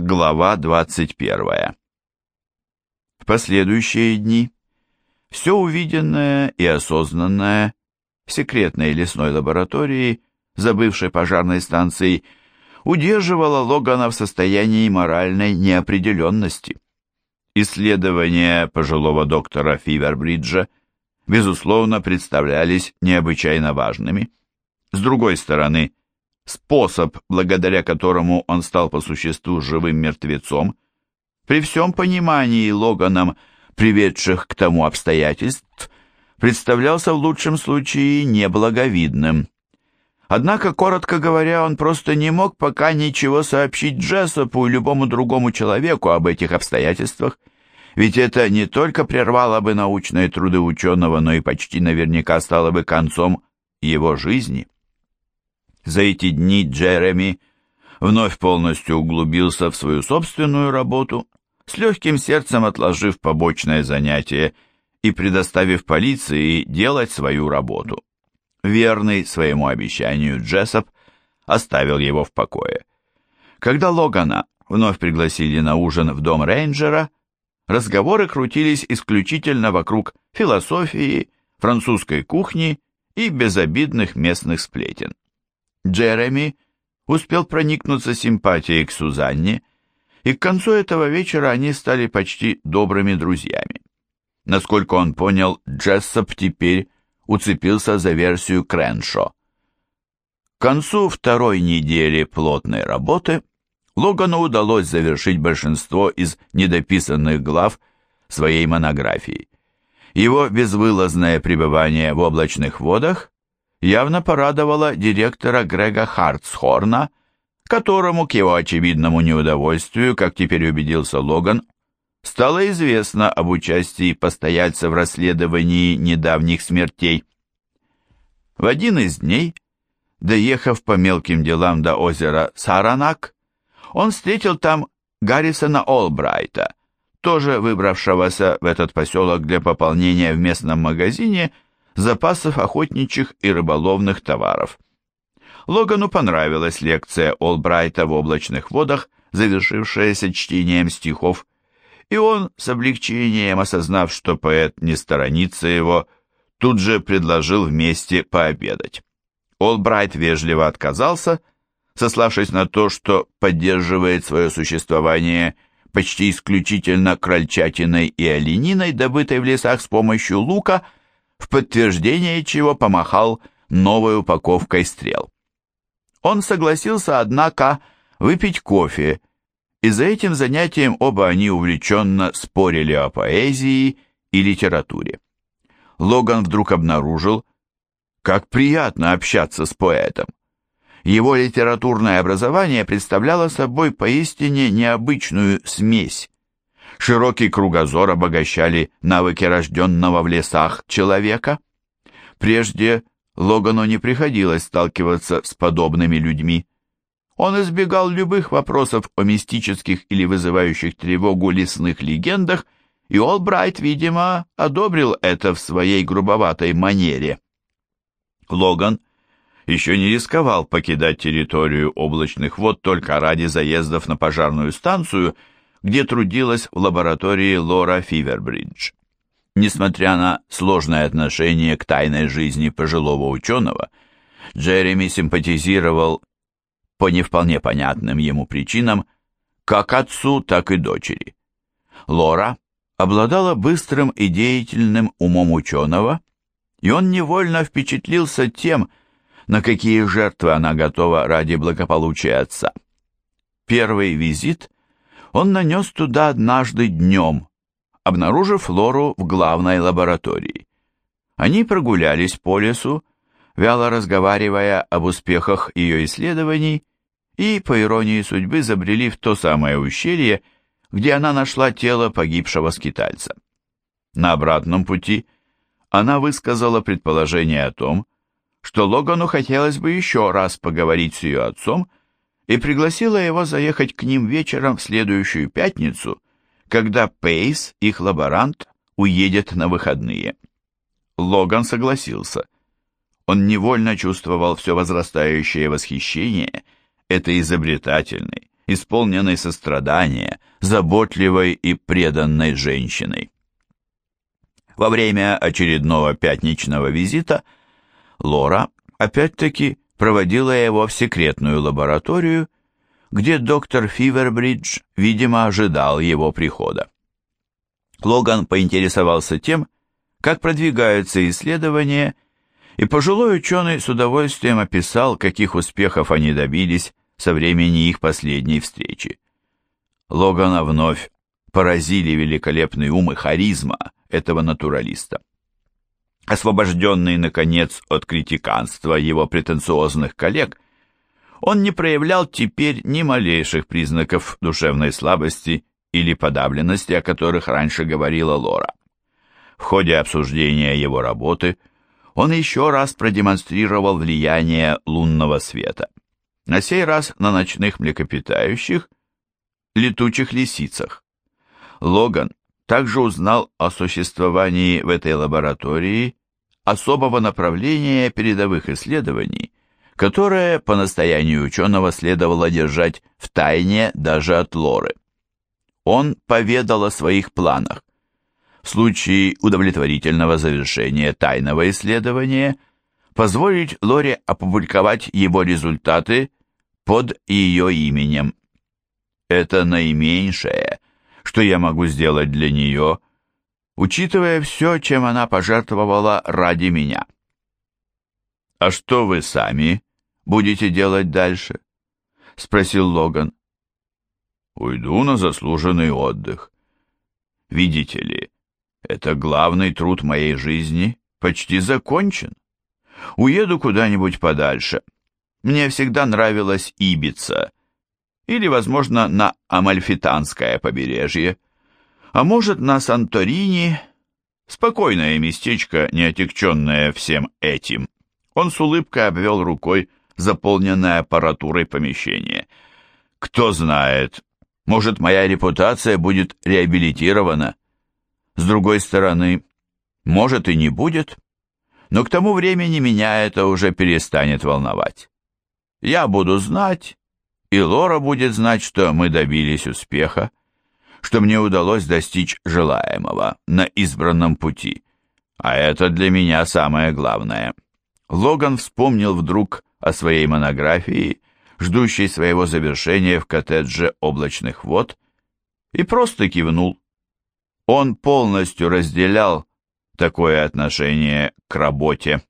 Глава 21. В последующие дни все увиденное и осознанное в секретной лесной лаборатории, забывшей пожарной станции, удерживало Логана в состоянии моральной неопределенности. Исследования пожилого доктора Фивербриджа, безусловно, представлялись необычайно важными. С другой стороны, способ, благодаря которому он стал по существу живым мертвецом, при всем понимании Логаном, приведших к тому обстоятельств, представлялся в лучшем случае неблаговидным. Однако, коротко говоря, он просто не мог пока ничего сообщить Джессопу и любому другому человеку об этих обстоятельствах, ведь это не только прервало бы научные труды ученого, но и почти наверняка стало бы концом его жизни. За эти дни Джереми вновь полностью углубился в свою собственную работу, с легким сердцем отложив побочное занятие и предоставив полиции делать свою работу. Верный своему обещанию Джессоп оставил его в покое. Когда Логана вновь пригласили на ужин в дом рейнджера, разговоры крутились исключительно вокруг философии, французской кухни и безобидных местных сплетен. Джереми успел проникнуться симпатией к Сузанне, и к концу этого вечера они стали почти добрыми друзьями. Насколько он понял, Джессоп теперь уцепился за версию Креншо. К концу второй недели плотной работы Логану удалось завершить большинство из недописанных глав своей монографии. Его безвылазное пребывание в облачных водах явно порадовала директора Грега Хартсхорна, которому, к его очевидному неудовольствию, как теперь убедился Логан, стало известно об участии постояльца в расследовании недавних смертей. В один из дней, доехав по мелким делам до озера Саранак, он встретил там Гаррисона Олбрайта, тоже выбравшегося в этот поселок для пополнения в местном магазине – запасов охотничьих и рыболовных товаров. Логану понравилась лекция Олбрайта в облачных водах, завершившаяся чтением стихов, и он, с облегчением осознав, что поэт не сторонится его, тут же предложил вместе пообедать. Олбрайт вежливо отказался, сославшись на то, что поддерживает свое существование почти исключительно крольчатиной и олениной, добытой в лесах с помощью лука – в подтверждение чего помахал новой упаковкой стрел. Он согласился, однако, выпить кофе, и за этим занятием оба они увлеченно спорили о поэзии и литературе. Логан вдруг обнаружил, как приятно общаться с поэтом. Его литературное образование представляло собой поистине необычную смесь Широкий кругозор обогащали навыки рожденного в лесах человека. Прежде Логану не приходилось сталкиваться с подобными людьми. Он избегал любых вопросов о мистических или вызывающих тревогу лесных легендах, и Олбрайт, видимо, одобрил это в своей грубоватой манере. Логан еще не рисковал покидать территорию облачных вод только ради заездов на пожарную станцию – где трудилась в лаборатории Лора Фивербридж. Несмотря на сложное отношение к тайной жизни пожилого ученого, Джереми симпатизировал по не вполне понятным ему причинам как отцу, так и дочери. Лора обладала быстрым и деятельным умом ученого, и он невольно впечатлился тем, на какие жертвы она готова ради благополучия отца. Первый визит он нанес туда однажды днем, обнаружив Лору в главной лаборатории. Они прогулялись по лесу, вяло разговаривая об успехах ее исследований, и, по иронии судьбы, забрели в то самое ущелье, где она нашла тело погибшего скитальца. На обратном пути она высказала предположение о том, что Логану хотелось бы еще раз поговорить с ее отцом и пригласила его заехать к ним вечером в следующую пятницу, когда Пейс, их лаборант, уедет на выходные. Логан согласился. Он невольно чувствовал все возрастающее восхищение этой изобретательной, исполненной сострадания, заботливой и преданной женщиной. Во время очередного пятничного визита Лора опять-таки проводила его в секретную лабораторию, где доктор Фивербридж, видимо, ожидал его прихода. Логан поинтересовался тем, как продвигаются исследования, и пожилой ученый с удовольствием описал, каких успехов они добились со времени их последней встречи. Логана вновь поразили великолепный ум и харизма этого натуралиста. Освобожденный, наконец, от критиканства его претенциозных коллег, он не проявлял теперь ни малейших признаков душевной слабости или подавленности, о которых раньше говорила Лора. В ходе обсуждения его работы он еще раз продемонстрировал влияние лунного света. На сей раз на ночных млекопитающих, летучих лисицах. Логан также узнал о существовании в этой лаборатории особого направления передовых исследований, которое по настоянию ученого следовало держать в тайне даже от Лоры. Он поведал о своих планах. В случае удовлетворительного завершения тайного исследования позволить Лоре опубликовать его результаты под ее именем. Это наименьшее, что я могу сделать для нее, учитывая все, чем она пожертвовала ради меня. «А что вы сами будете делать дальше?» — спросил Логан. «Уйду на заслуженный отдых. Видите ли, это главный труд моей жизни почти закончен. Уеду куда-нибудь подальше. Мне всегда нравилась Ибица, или, возможно, на Амальфитанское побережье, а может, на Санторини, спокойное местечко, не отягченное всем этим. Он с улыбкой обвел рукой заполненное аппаратурой помещение. Кто знает, может, моя репутация будет реабилитирована. С другой стороны, может и не будет, но к тому времени меня это уже перестанет волновать. Я буду знать, и Лора будет знать, что мы добились успеха, что мне удалось достичь желаемого на избранном пути. А это для меня самое главное. Логан вспомнил вдруг о своей монографии, ждущей своего завершения в коттедже облачных вод, и просто кивнул. Он полностью разделял такое отношение к работе.